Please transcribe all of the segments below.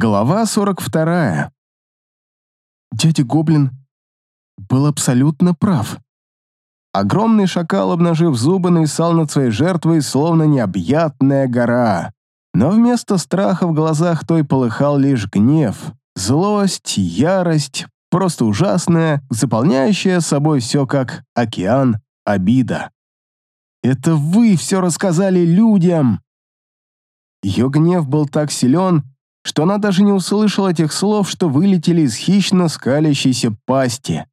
Глава 42. Дядя Гоблин был абсолютно прав. Огромный шакал, обнажив зубы, нависал над своей жертвой, словно необъятная гора. Но вместо страха в глазах той полыхал лишь гнев, злость, ярость, просто ужасная, заполняющая собой все как океан обида. «Это вы все рассказали людям!» Ее гнев был так силен, что она даже не услышала тех слов, что вылетели из хищно скалящейся пасти.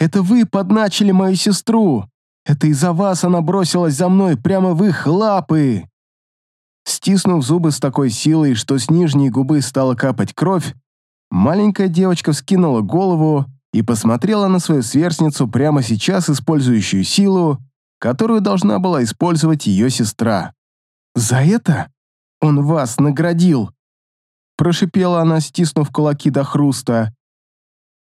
«Это вы подначили мою сестру! Это из-за вас она бросилась за мной прямо в их лапы!» Стиснув зубы с такой силой, что с нижней губы стала капать кровь, маленькая девочка вскинула голову и посмотрела на свою сверстницу прямо сейчас, использующую силу, которую должна была использовать ее сестра. «За это он вас наградил!» Прошипела она, стиснув кулаки до хруста.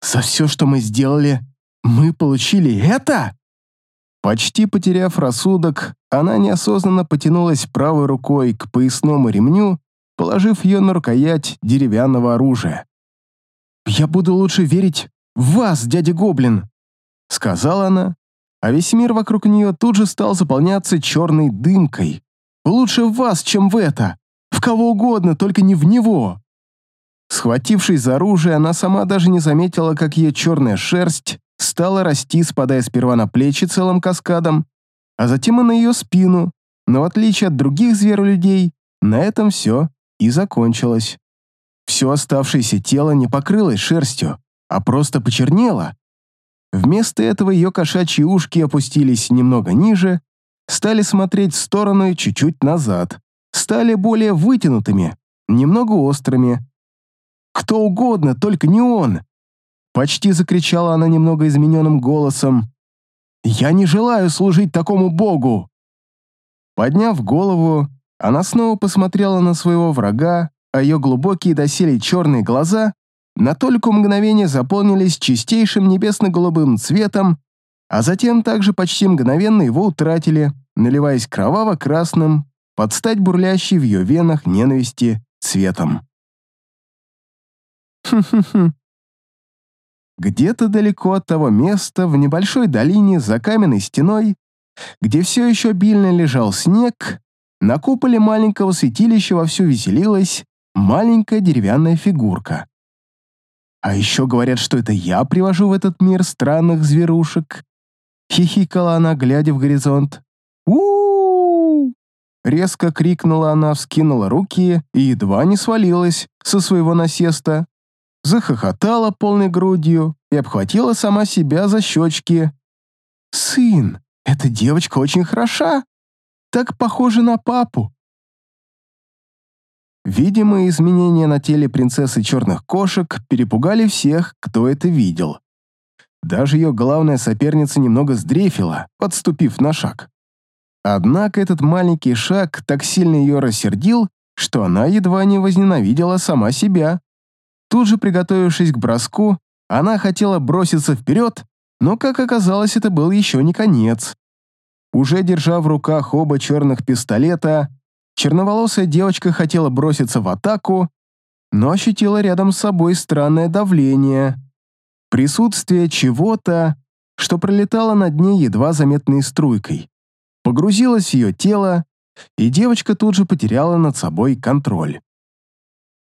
«За все, что мы сделали, мы получили это?» Почти потеряв рассудок, она неосознанно потянулась правой рукой к поясному ремню, положив ее на рукоять деревянного оружия. «Я буду лучше верить в вас, дядя Гоблин», — сказала она, а весь мир вокруг нее тут же стал заполняться черной дымкой. «Лучше в вас, чем в это. Кого угодно, только не в него. Схватившись за оружие, она сама даже не заметила, как ее черная шерсть стала расти, спадая сперва на плечи целым каскадом, а затем и на ее спину, но в отличие от других зверолюдей, на этом все и закончилось. Все оставшееся тело не покрылось шерстью, а просто почернело. Вместо этого ее кошачьи ушки опустились немного ниже, стали смотреть в сторону и чуть-чуть назад стали более вытянутыми, немного острыми. «Кто угодно, только не он!» Почти закричала она немного измененным голосом. «Я не желаю служить такому богу!» Подняв голову, она снова посмотрела на своего врага, а ее глубокие доселе черные глаза на только мгновение заполнились чистейшим небесно-голубым цветом, а затем также почти мгновенно его утратили, наливаясь кроваво-красным, под стать бурлящей в ее венах ненависти цветом. Хм-хм-хм. Где-то далеко от того места, в небольшой долине за каменной стеной, где все еще обильно лежал снег, на куполе маленького святилища вовсю веселилась маленькая деревянная фигурка. А еще говорят, что это я привожу в этот мир странных зверушек. Хихикала она, глядя в горизонт. у Резко крикнула она, вскинула руки и едва не свалилась со своего насеста. Захохотала полной грудью и обхватила сама себя за щечки. «Сын, эта девочка очень хороша. Так похожа на папу». Видимые изменения на теле принцессы черных кошек перепугали всех, кто это видел. Даже ее главная соперница немного сдрефила, подступив на шаг. Однако этот маленький шаг так сильно ее рассердил, что она едва не возненавидела сама себя. Тут же, приготовившись к броску, она хотела броситься вперед, но, как оказалось, это был еще не конец. Уже держа в руках оба черных пистолета, черноволосая девочка хотела броситься в атаку, но ощутила рядом с собой странное давление. Присутствие чего-то, что пролетало над ней едва заметной струйкой погрузилась в ее тело, и девочка тут же потеряла над собой контроль.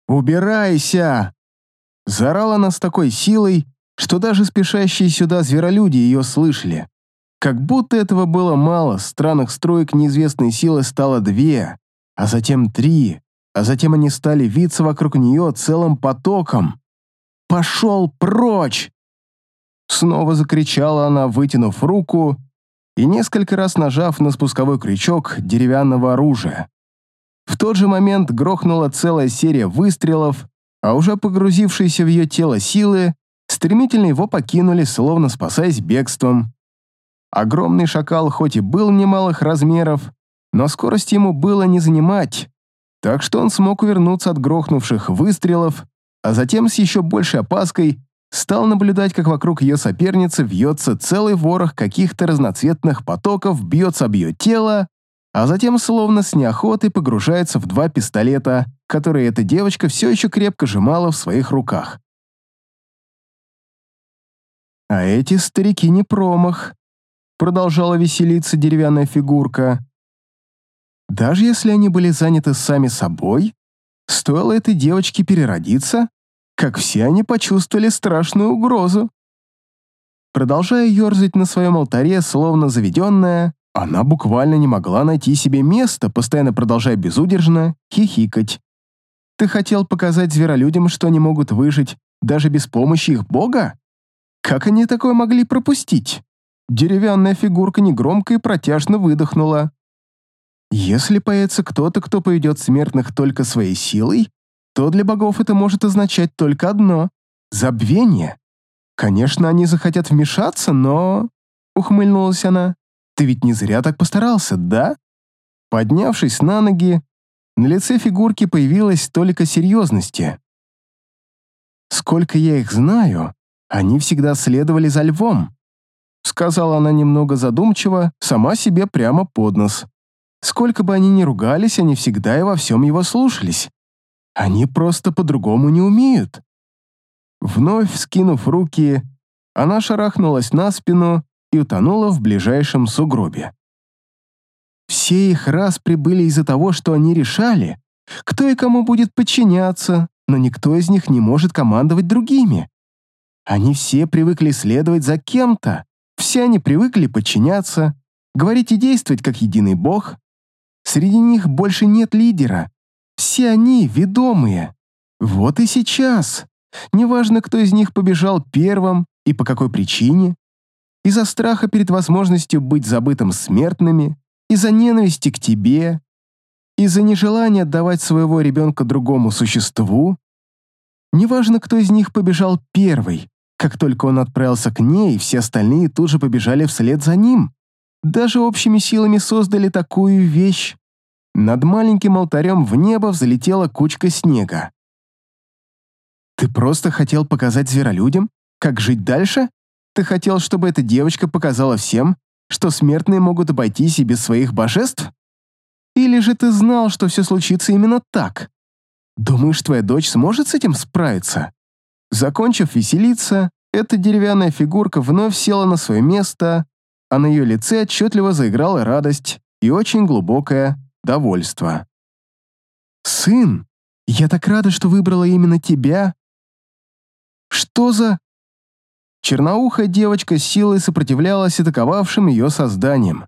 «Убирайся!» Заорала она с такой силой, что даже спешащие сюда зверолюди ее слышали. Как будто этого было мало, странных строек неизвестной силы стало две, а затем три, а затем они стали виться вокруг нее целым потоком. «Пошел прочь!» Снова закричала она, вытянув руку, и несколько раз нажав на спусковой крючок деревянного оружия. В тот же момент грохнула целая серия выстрелов, а уже погрузившиеся в ее тело силы стремительно его покинули, словно спасаясь бегством. Огромный шакал хоть и был немалых размеров, но скорость ему было не занимать, так что он смог увернуться от грохнувших выстрелов, а затем с еще большей опаской стал наблюдать, как вокруг ее соперницы вьется целый ворох каких-то разноцветных потоков, бьется об ее тело, а затем словно с неохотой погружается в два пистолета, которые эта девочка все еще крепко сжимала в своих руках. А эти старики не промах, продолжала веселиться деревянная фигурка. Даже если они были заняты сами собой, стоило этой девочке переродиться, как все они почувствовали страшную угрозу. Продолжая ерзать на своем алтаре, словно заведенная, она буквально не могла найти себе места, постоянно продолжая безудержно хихикать. «Ты хотел показать зверолюдям, что они могут выжить даже без помощи их бога?» Как они такое могли пропустить? Деревянная фигурка негромко и протяжно выдохнула. Если появится кто-то, кто поведет смертных только своей силой, то для богов это может означать только одно — забвение. Конечно, они захотят вмешаться, но... Ухмыльнулась она. Ты ведь не зря так постарался, да? Поднявшись на ноги, на лице фигурки появилась только серьезности. Сколько я их знаю, они всегда следовали за львом», — сказала она немного задумчиво, сама себе прямо под нос. «Сколько бы они ни ругались, они всегда и во всем его слушались. Они просто по-другому не умеют». Вновь скинув руки, она шарахнулась на спину и утонула в ближайшем сугробе. Все их раз прибыли из-за того, что они решали, кто и кому будет подчиняться, но никто из них не может командовать другими. Они все привыкли следовать за кем-то, все они привыкли подчиняться, говорить и действовать как единый бог. Среди них больше нет лидера. Все они ведомые. Вот и сейчас. Неважно, кто из них побежал первым и по какой причине. Из-за страха перед возможностью быть забытым смертными, из-за ненависти к тебе, из-за нежелания отдавать своего ребенка другому существу. Неважно, кто из них побежал первый, как только он отправился к ней, все остальные тут же побежали вслед за ним. Даже общими силами создали такую вещь. Над маленьким алтарем в небо взлетела кучка снега. «Ты просто хотел показать зверолюдям, как жить дальше? Ты хотел, чтобы эта девочка показала всем, что смертные могут обойтись и без своих божеств? Или же ты знал, что все случится именно так? Думаешь, твоя дочь сможет с этим справиться?» Закончив веселиться, эта деревянная фигурка вновь села на свое место, а на ее лице отчетливо заиграла радость и очень глубокое довольство. «Сын, я так рада, что выбрала именно тебя!» «Что за...» Черноухая девочка с силой сопротивлялась атаковавшим ее созданиям.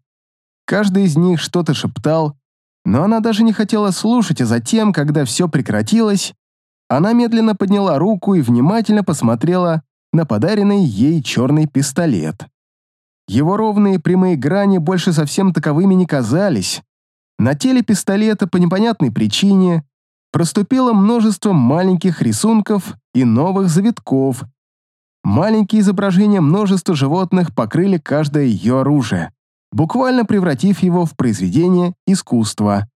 Каждый из них что-то шептал, но она даже не хотела слушать, а затем, когда все прекратилось, она медленно подняла руку и внимательно посмотрела на подаренный ей черный пистолет. Его ровные прямые грани больше совсем таковыми не казались. На теле пистолета по непонятной причине проступило множество маленьких рисунков и новых завитков. Маленькие изображения множества животных покрыли каждое ее оружие, буквально превратив его в произведение искусства.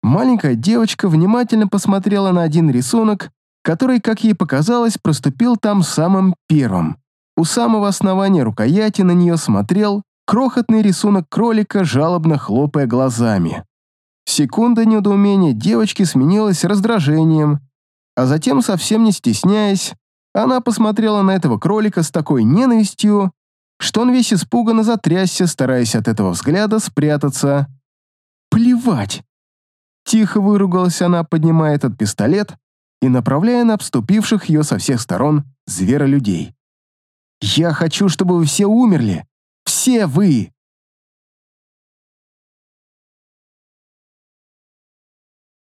Маленькая девочка внимательно посмотрела на один рисунок, который, как ей показалось, проступил там самым первым. У самого основания рукояти на нее смотрел крохотный рисунок кролика, жалобно хлопая глазами. Секунда недоумения девочки сменилась раздражением, а затем, совсем не стесняясь, она посмотрела на этого кролика с такой ненавистью, что он весь испуганно затрясся, стараясь от этого взгляда спрятаться. «Плевать!» Тихо выругалась она, поднимая этот пистолет и направляя на обступивших ее со всех сторон зверолюдей. «Я хочу, чтобы вы все умерли! Все вы!